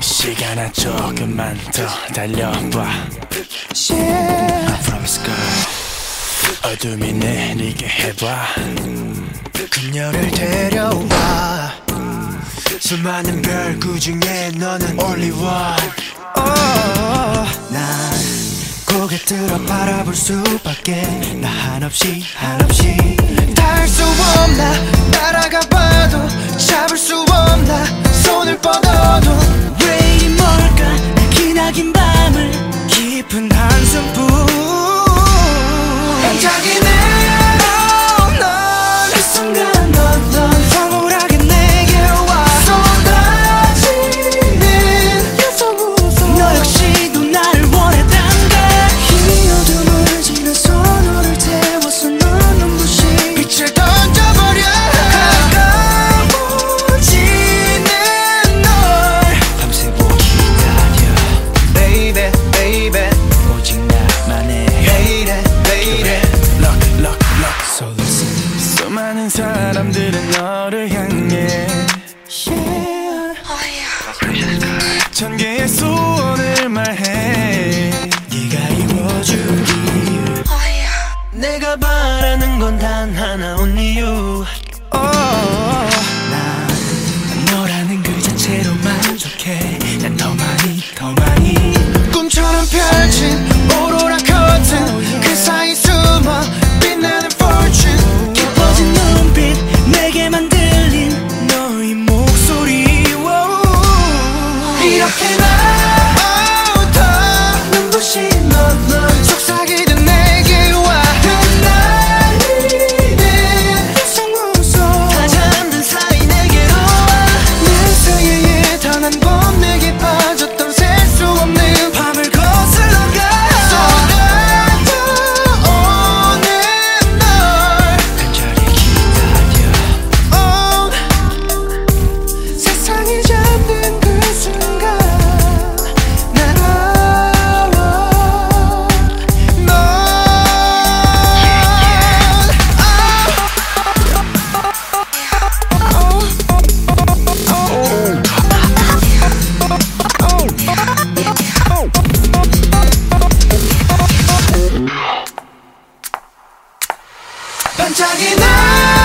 시간아 조금만 더 달려봐. Yeah. I promise girl 어둠이 내리게 해봐. 그녀를 데려와. 수많은 별그 중에 너는 only one. Oh, 난 고개 들어 바라볼 수밖에 나 한없이 한없이. 닿을 수 없나 날아가 봐도 잡을 수 없나 손을 뻗어도. 왜 이리 멀까 내 기나긴 밤을 깊은 한숨뿐 내려 넌이 순간 사람들은 너를 향해. 천 개의 소원을 말해. 네가 이루어주길 내가 바라는 건 단 하나 only you love. 반짝이는